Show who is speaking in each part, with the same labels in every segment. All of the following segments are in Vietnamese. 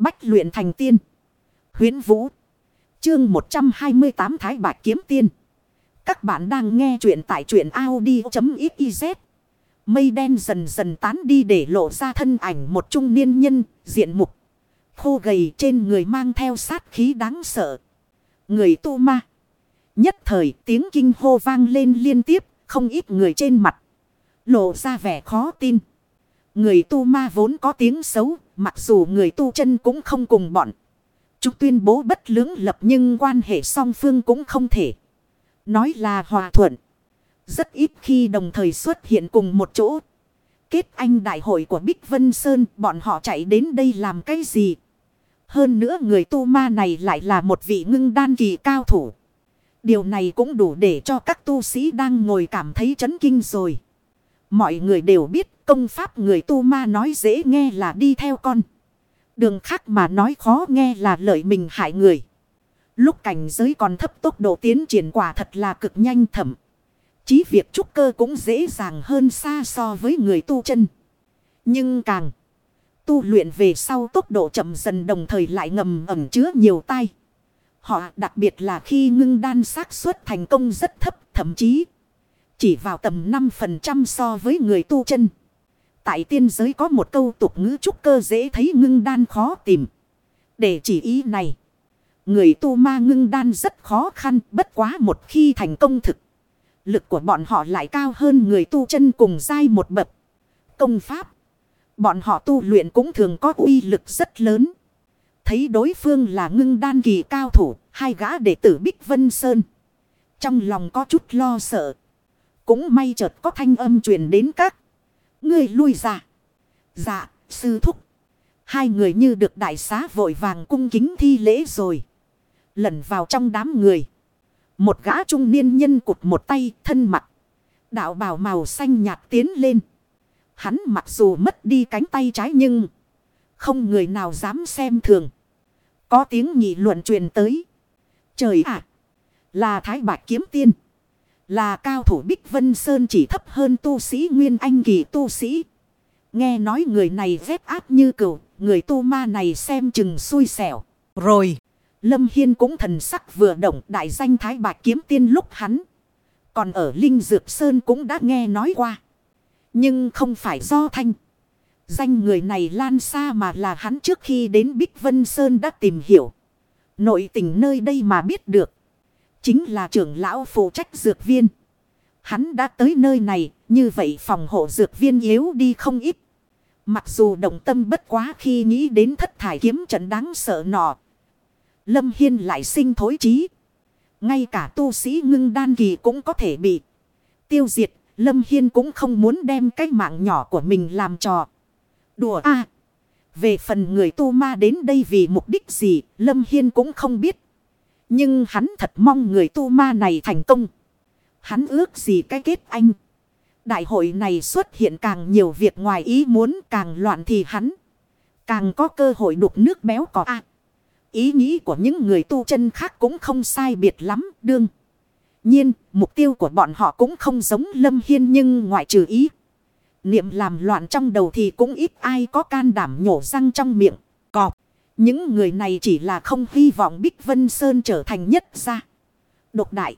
Speaker 1: Bách luyện thành tiên. Huyến Vũ. Chương 128 Thái Bạch Kiếm Tiên. Các bạn đang nghe truyện tại truyện Audi.xyz. Mây đen dần dần tán đi để lộ ra thân ảnh một trung niên nhân, diện mục. Khô gầy trên người mang theo sát khí đáng sợ. Người tu ma. Nhất thời tiếng kinh hô vang lên liên tiếp, không ít người trên mặt. Lộ ra vẻ khó tin. Người tu ma vốn có tiếng xấu, mặc dù người tu chân cũng không cùng bọn. Chúng tuyên bố bất lưỡng lập nhưng quan hệ song phương cũng không thể. Nói là hòa thuận. Rất ít khi đồng thời xuất hiện cùng một chỗ. Kết anh đại hội của Bích Vân Sơn, bọn họ chạy đến đây làm cái gì? Hơn nữa người tu ma này lại là một vị ngưng đan kỳ cao thủ. Điều này cũng đủ để cho các tu sĩ đang ngồi cảm thấy chấn kinh rồi. Mọi người đều biết công pháp người tu ma nói dễ nghe là đi theo con. Đường khác mà nói khó nghe là lợi mình hại người. Lúc cảnh giới còn thấp tốc độ tiến triển quả thật là cực nhanh thẩm. Chí việc trúc cơ cũng dễ dàng hơn xa so với người tu chân. Nhưng càng tu luyện về sau tốc độ chậm dần đồng thời lại ngầm ẩm chứa nhiều tai, Họ đặc biệt là khi ngưng đan xác suất thành công rất thấp thậm chí chỉ vào tầm 5% so với người tu chân. Tại tiên giới có một câu tục ngữ trúc cơ dễ thấy ngưng đan khó tìm. Để chỉ ý này. Người tu ma ngưng đan rất khó khăn bất quá một khi thành công thực. Lực của bọn họ lại cao hơn người tu chân cùng dai một bậc. Công pháp. Bọn họ tu luyện cũng thường có uy lực rất lớn. Thấy đối phương là ngưng đan kỳ cao thủ, hai gã đệ tử Bích Vân Sơn. Trong lòng có chút lo sợ. Cũng may chợt có thanh âm truyền đến các. Ngươi lui ra. Dạ, sư thúc. Hai người như được đại xá vội vàng cung kính thi lễ rồi. Lẩn vào trong đám người. Một gã trung niên nhân cụt một tay thân mặt. Đạo bào màu xanh nhạt tiến lên. Hắn mặc dù mất đi cánh tay trái nhưng. Không người nào dám xem thường. Có tiếng nhị luận truyền tới. Trời ạ! là Thái Bạch Kiếm Tiên. Là cao thủ Bích Vân Sơn chỉ thấp hơn tu sĩ Nguyên Anh kỳ tu sĩ. Nghe nói người này vết áp như cửu, người tu ma này xem chừng xui xẻo. Rồi, Lâm Hiên cũng thần sắc vừa động đại danh Thái Bạc Kiếm Tiên lúc hắn. Còn ở Linh Dược Sơn cũng đã nghe nói qua. Nhưng không phải do thanh. Danh người này lan xa mà là hắn trước khi đến Bích Vân Sơn đã tìm hiểu. Nội tình nơi đây mà biết được. Chính là trưởng lão phụ trách dược viên. Hắn đã tới nơi này, như vậy phòng hộ dược viên yếu đi không ít. Mặc dù động tâm bất quá khi nghĩ đến thất thải kiếm trận đáng sợ nọ. Lâm Hiên lại sinh thối trí. Ngay cả tu sĩ ngưng đan kỳ cũng có thể bị tiêu diệt. Lâm Hiên cũng không muốn đem cái mạng nhỏ của mình làm trò. Đùa a Về phần người tu ma đến đây vì mục đích gì, Lâm Hiên cũng không biết. Nhưng hắn thật mong người tu ma này thành công. Hắn ước gì cái kết anh. Đại hội này xuất hiện càng nhiều việc ngoài ý muốn càng loạn thì hắn. Càng có cơ hội đục nước béo cỏ a Ý nghĩ của những người tu chân khác cũng không sai biệt lắm đương. Nhiên, mục tiêu của bọn họ cũng không giống Lâm Hiên nhưng ngoại trừ ý. Niệm làm loạn trong đầu thì cũng ít ai có can đảm nhổ răng trong miệng. Cọp. Những người này chỉ là không hy vọng Bích Vân Sơn trở thành nhất gia. Độc đại.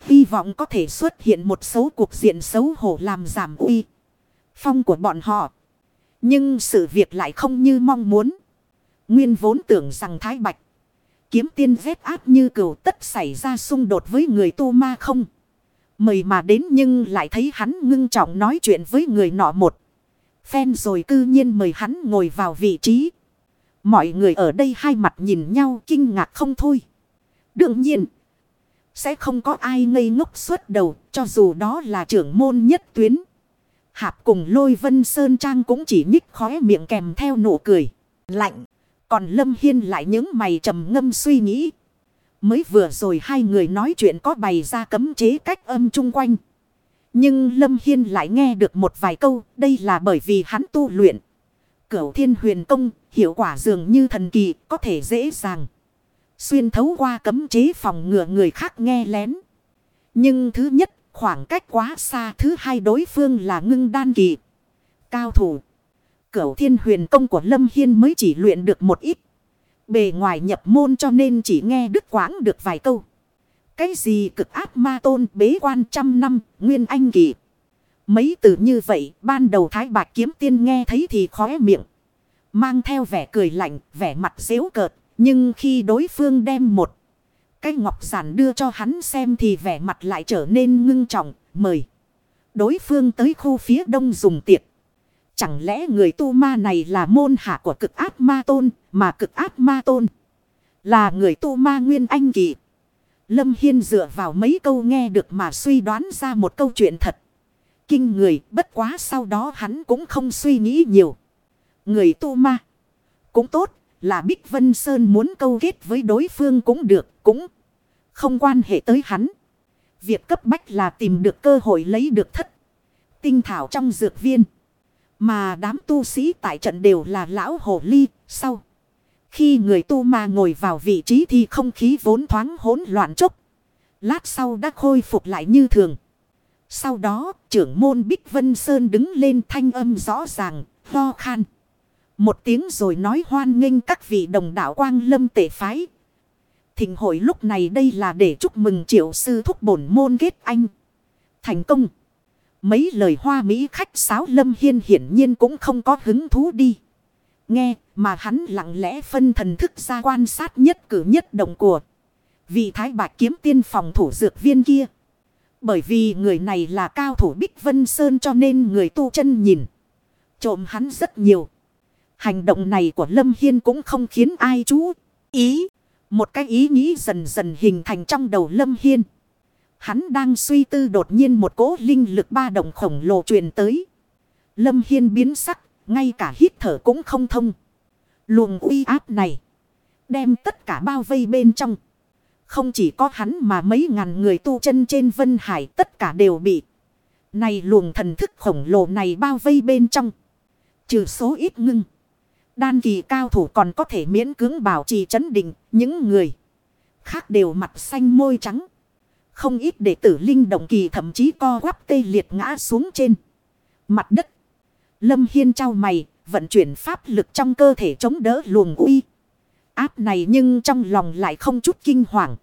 Speaker 1: Hy vọng có thể xuất hiện một số cuộc diện xấu hổ làm giảm uy. Phong của bọn họ. Nhưng sự việc lại không như mong muốn. Nguyên vốn tưởng rằng Thái Bạch. Kiếm tiên vết áp như cửu tất xảy ra xung đột với người tu ma không. Mời mà đến nhưng lại thấy hắn ngưng trọng nói chuyện với người nọ một. Phen rồi cư nhiên mời hắn ngồi vào vị trí. Mọi người ở đây hai mặt nhìn nhau kinh ngạc không thôi. Đương nhiên. Sẽ không có ai ngây ngốc suốt đầu, cho dù đó là trưởng môn nhất tuyến. Hạp cùng lôi vân sơn trang cũng chỉ nhích khóe miệng kèm theo nụ cười. Lạnh. Còn Lâm Hiên lại những mày trầm ngâm suy nghĩ. Mới vừa rồi hai người nói chuyện có bày ra cấm chế cách âm chung quanh. Nhưng Lâm Hiên lại nghe được một vài câu. Đây là bởi vì hắn tu luyện. Cửu thiên huyền công, hiệu quả dường như thần kỳ, có thể dễ dàng. Xuyên thấu qua cấm chế phòng ngừa người khác nghe lén. Nhưng thứ nhất, khoảng cách quá xa. Thứ hai đối phương là ngưng đan kỳ. Cao thủ. Cửu thiên huyền công của Lâm Hiên mới chỉ luyện được một ít. Bề ngoài nhập môn cho nên chỉ nghe đứt quãng được vài câu. Cái gì cực áp ma tôn bế quan trăm năm, nguyên anh kỳ. Mấy từ như vậy, ban đầu Thái Bạch Kiếm Tiên nghe thấy thì khóe miệng. Mang theo vẻ cười lạnh, vẻ mặt dễu cợt. Nhưng khi đối phương đem một cái ngọc giản đưa cho hắn xem thì vẻ mặt lại trở nên ngưng trọng, mời. Đối phương tới khu phía đông dùng tiệc. Chẳng lẽ người tu ma này là môn hạ của cực ác ma tôn, mà cực ác ma tôn là người tu ma nguyên anh kỳ. Lâm Hiên dựa vào mấy câu nghe được mà suy đoán ra một câu chuyện thật. Kinh người, bất quá sau đó hắn cũng không suy nghĩ nhiều. Người tu ma, cũng tốt, là Bích Vân Sơn muốn câu kết với đối phương cũng được, cũng không quan hệ tới hắn. Việc cấp bách là tìm được cơ hội lấy được thất. Tinh thảo trong dược viên. Mà đám tu sĩ tại trận đều là lão hồ ly. Sau. Khi người tu ma ngồi vào vị trí thì không khí vốn thoáng hỗn loạn chốc. Lát sau đã khôi phục lại như thường. Sau đó trưởng môn Bích Vân Sơn đứng lên thanh âm rõ ràng, lo khan. Một tiếng rồi nói hoan nghênh các vị đồng đạo quang lâm tể phái. Thịnh hội lúc này đây là để chúc mừng triệu sư thúc bổn môn kết anh. Thành công. Mấy lời hoa mỹ khách sáo lâm hiên hiển nhiên cũng không có hứng thú đi. Nghe mà hắn lặng lẽ phân thần thức ra quan sát nhất cử nhất động của. Vị thái bạch kiếm tiên phòng thủ dược viên kia. Bởi vì người này là cao thủ Bích Vân Sơn cho nên người tu chân nhìn. Trộm hắn rất nhiều. Hành động này của Lâm Hiên cũng không khiến ai chú ý. Một cái ý nghĩ dần dần hình thành trong đầu Lâm Hiên. Hắn đang suy tư đột nhiên một cỗ linh lực ba động khổng lồ truyền tới. Lâm Hiên biến sắc, ngay cả hít thở cũng không thông. Luồng uy áp này, đem tất cả bao vây bên trong. Không chỉ có hắn mà mấy ngàn người tu chân trên Vân Hải tất cả đều bị. Này luồng thần thức khổng lồ này bao vây bên trong. Trừ số ít ngưng. Đan kỳ cao thủ còn có thể miễn cưỡng bảo trì chấn định những người. Khác đều mặt xanh môi trắng. Không ít đệ tử linh động kỳ thậm chí co quắp tê liệt ngã xuống trên. Mặt đất. Lâm Hiên trao mày, vận chuyển pháp lực trong cơ thể chống đỡ luồng uy. Áp này nhưng trong lòng lại không chút kinh hoàng.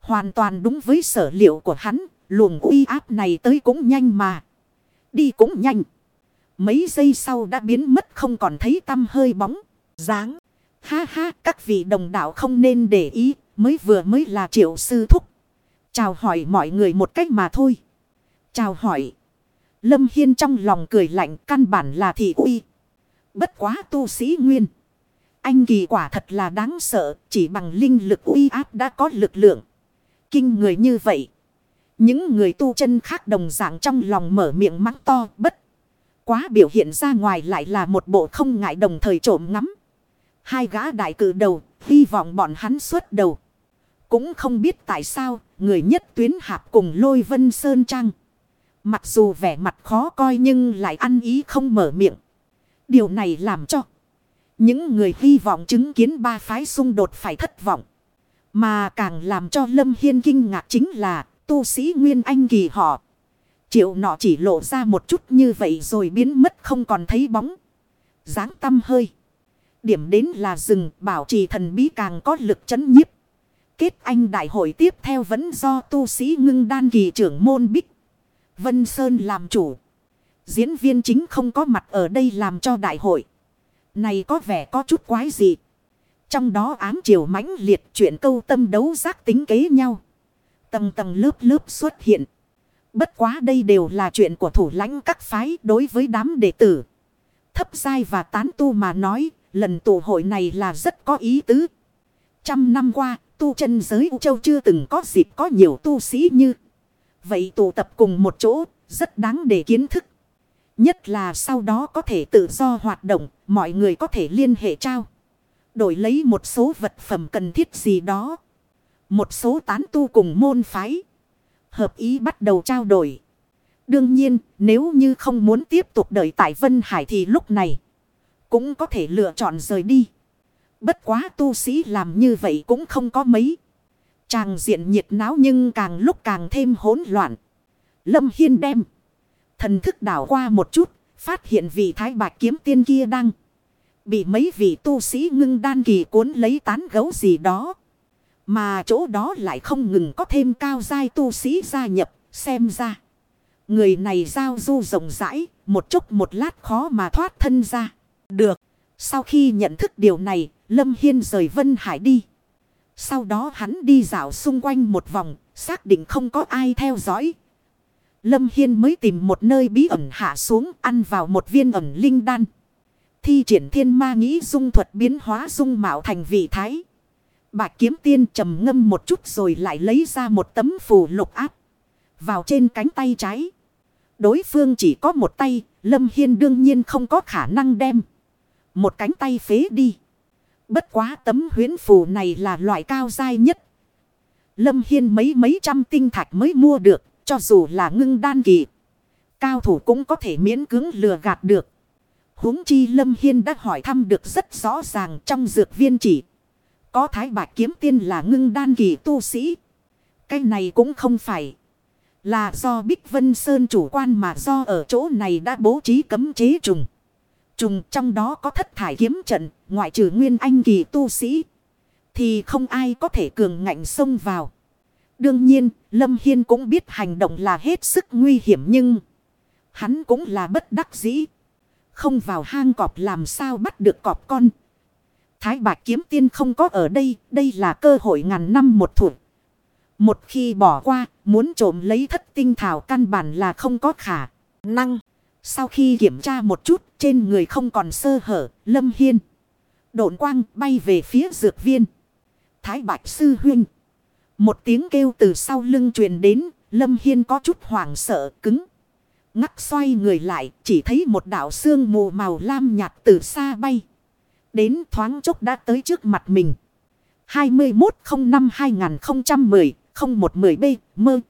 Speaker 1: Hoàn toàn đúng với sở liệu của hắn, luồng uy áp này tới cũng nhanh mà. Đi cũng nhanh. Mấy giây sau đã biến mất không còn thấy tâm hơi bóng, dáng. Ha ha, các vị đồng đạo không nên để ý, mới vừa mới là triệu sư thúc. Chào hỏi mọi người một cách mà thôi. Chào hỏi. Lâm Hiên trong lòng cười lạnh căn bản là thị uy. Bất quá tu sĩ nguyên. Anh kỳ quả thật là đáng sợ, chỉ bằng linh lực uy áp đã có lực lượng. Kinh người như vậy. Những người tu chân khác đồng dạng trong lòng mở miệng mắng to bất quá biểu hiện ra ngoài lại là một bộ không ngại đồng thời trộm ngắm. Hai gã đại cử đầu, hy vọng bọn hắn xuất đầu. Cũng không biết tại sao, người nhất tuyến hạp cùng lôi vân sơn trang. Mặc dù vẻ mặt khó coi nhưng lại ăn ý không mở miệng. Điều này làm cho những người hy vọng chứng kiến ba phái xung đột phải thất vọng. Mà càng làm cho Lâm Hiên kinh ngạc chính là tu sĩ Nguyên Anh kỳ họ. Triệu nọ chỉ lộ ra một chút như vậy rồi biến mất không còn thấy bóng. dáng tâm hơi. Điểm đến là rừng, bảo trì thần bí càng có lực chấn nhiếp. Kết anh đại hội tiếp theo vẫn do tu sĩ ngưng đan kỳ trưởng môn Bích. Vân Sơn làm chủ. Diễn viên chính không có mặt ở đây làm cho đại hội. Này có vẻ có chút quái gì. Trong đó ám triều mãnh liệt chuyện câu tâm đấu giác tính kế nhau. Tầng tầng lớp lớp xuất hiện. Bất quá đây đều là chuyện của thủ lãnh các phái đối với đám đệ tử. Thấp giai và tán tu mà nói, lần tụ hội này là rất có ý tứ. Trăm năm qua, tu chân giới U Châu chưa từng có dịp có nhiều tu sĩ như. Vậy tụ tập cùng một chỗ, rất đáng để kiến thức. Nhất là sau đó có thể tự do hoạt động, mọi người có thể liên hệ trao. Đổi lấy một số vật phẩm cần thiết gì đó. Một số tán tu cùng môn phái hợp ý bắt đầu trao đổi. Đương nhiên, nếu như không muốn tiếp tục đợi tại Vân Hải thì lúc này cũng có thể lựa chọn rời đi. Bất quá tu sĩ làm như vậy cũng không có mấy. Chàng diện nhiệt náo nhưng càng lúc càng thêm hỗn loạn. Lâm Hiên đem. Thần thức đảo qua một chút, Phát hiện vị thái bạch kiếm tiên kia đang. Bị mấy vị tu sĩ ngưng đan kỳ cuốn lấy tán gấu gì đó. Mà chỗ đó lại không ngừng có thêm cao giai tu sĩ gia nhập. Xem ra. Người này giao du rộng rãi. Một chút một lát khó mà thoát thân ra. Được. Sau khi nhận thức điều này. Lâm Hiên rời Vân Hải đi. Sau đó hắn đi dạo xung quanh một vòng. Xác định không có ai theo dõi. Lâm Hiên mới tìm một nơi bí ẩn hạ xuống, ăn vào một viên ẩn linh đan. Thi triển thiên ma nghĩ dung thuật biến hóa dung mạo thành vị thái. Bạch kiếm tiên trầm ngâm một chút rồi lại lấy ra một tấm phù lục áp. Vào trên cánh tay trái. Đối phương chỉ có một tay. Lâm Hiên đương nhiên không có khả năng đem. Một cánh tay phế đi. Bất quá tấm huyến phù này là loại cao dai nhất. Lâm Hiên mấy mấy trăm tinh thạch mới mua được. Cho dù là ngưng đan kỳ. Cao thủ cũng có thể miễn cưỡng lừa gạt được huống chi Lâm Hiên đã hỏi thăm được rất rõ ràng trong dược viên chỉ. Có thái bạch kiếm tiên là ngưng đan kỳ tu sĩ. Cái này cũng không phải. Là do Bích Vân Sơn chủ quan mà do ở chỗ này đã bố trí cấm chế trùng. Trùng trong đó có thất thải kiếm trận, ngoại trừ nguyên anh kỳ tu sĩ. Thì không ai có thể cường ngạnh xông vào. Đương nhiên, Lâm Hiên cũng biết hành động là hết sức nguy hiểm nhưng... Hắn cũng là bất đắc dĩ. Không vào hang cọp làm sao bắt được cọp con. Thái bạch kiếm tiên không có ở đây. Đây là cơ hội ngàn năm một thủ. Một khi bỏ qua, muốn trộm lấy thất tinh thảo căn bản là không có khả năng. Sau khi kiểm tra một chút, trên người không còn sơ hở, lâm hiên. Độn quang bay về phía dược viên. Thái bạch sư huynh. Một tiếng kêu từ sau lưng truyền đến, lâm hiên có chút hoảng sợ, cứng. Ngắc xoay người lại, chỉ thấy một đảo xương mù màu lam nhạt từ xa bay. Đến thoáng chốc đã tới trước mặt mình. 2105-2010-0110B mơ.